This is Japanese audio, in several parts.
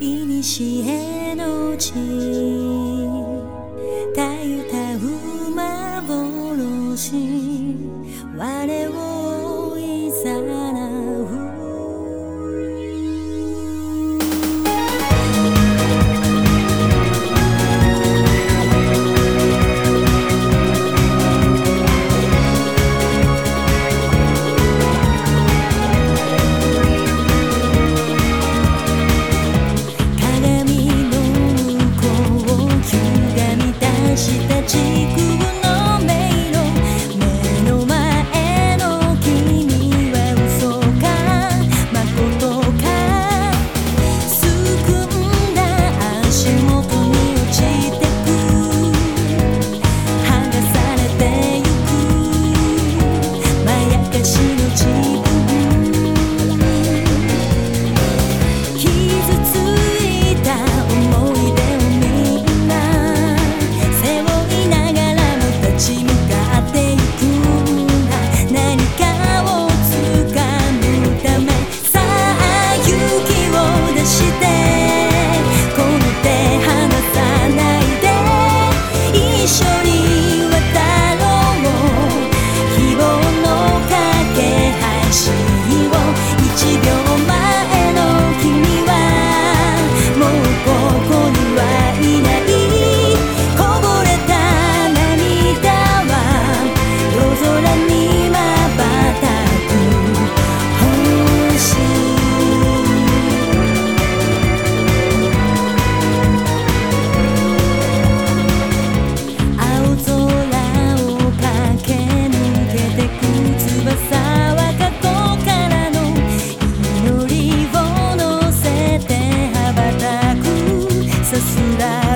いにしえの地した軸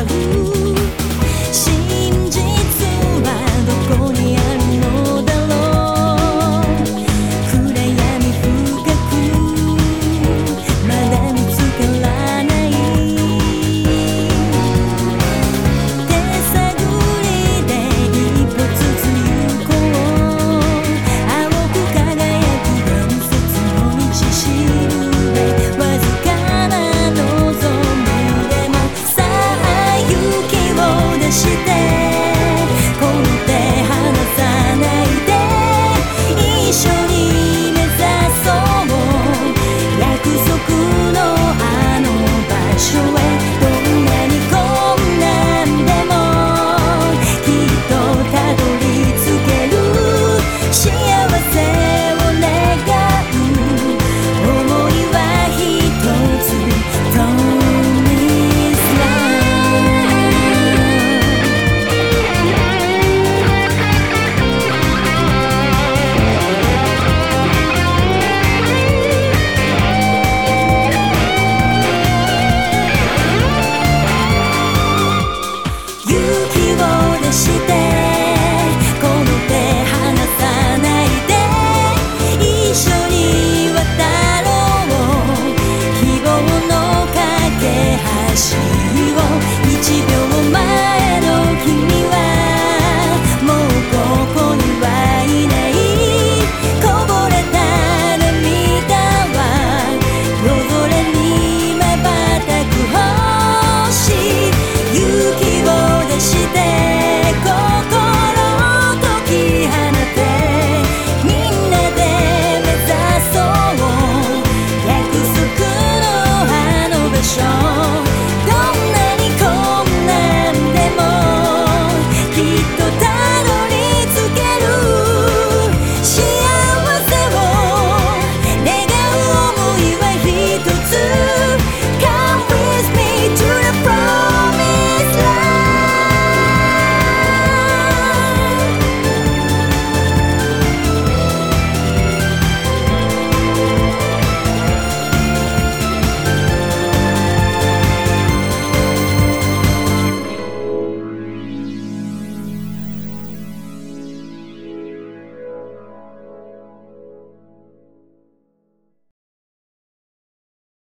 love you.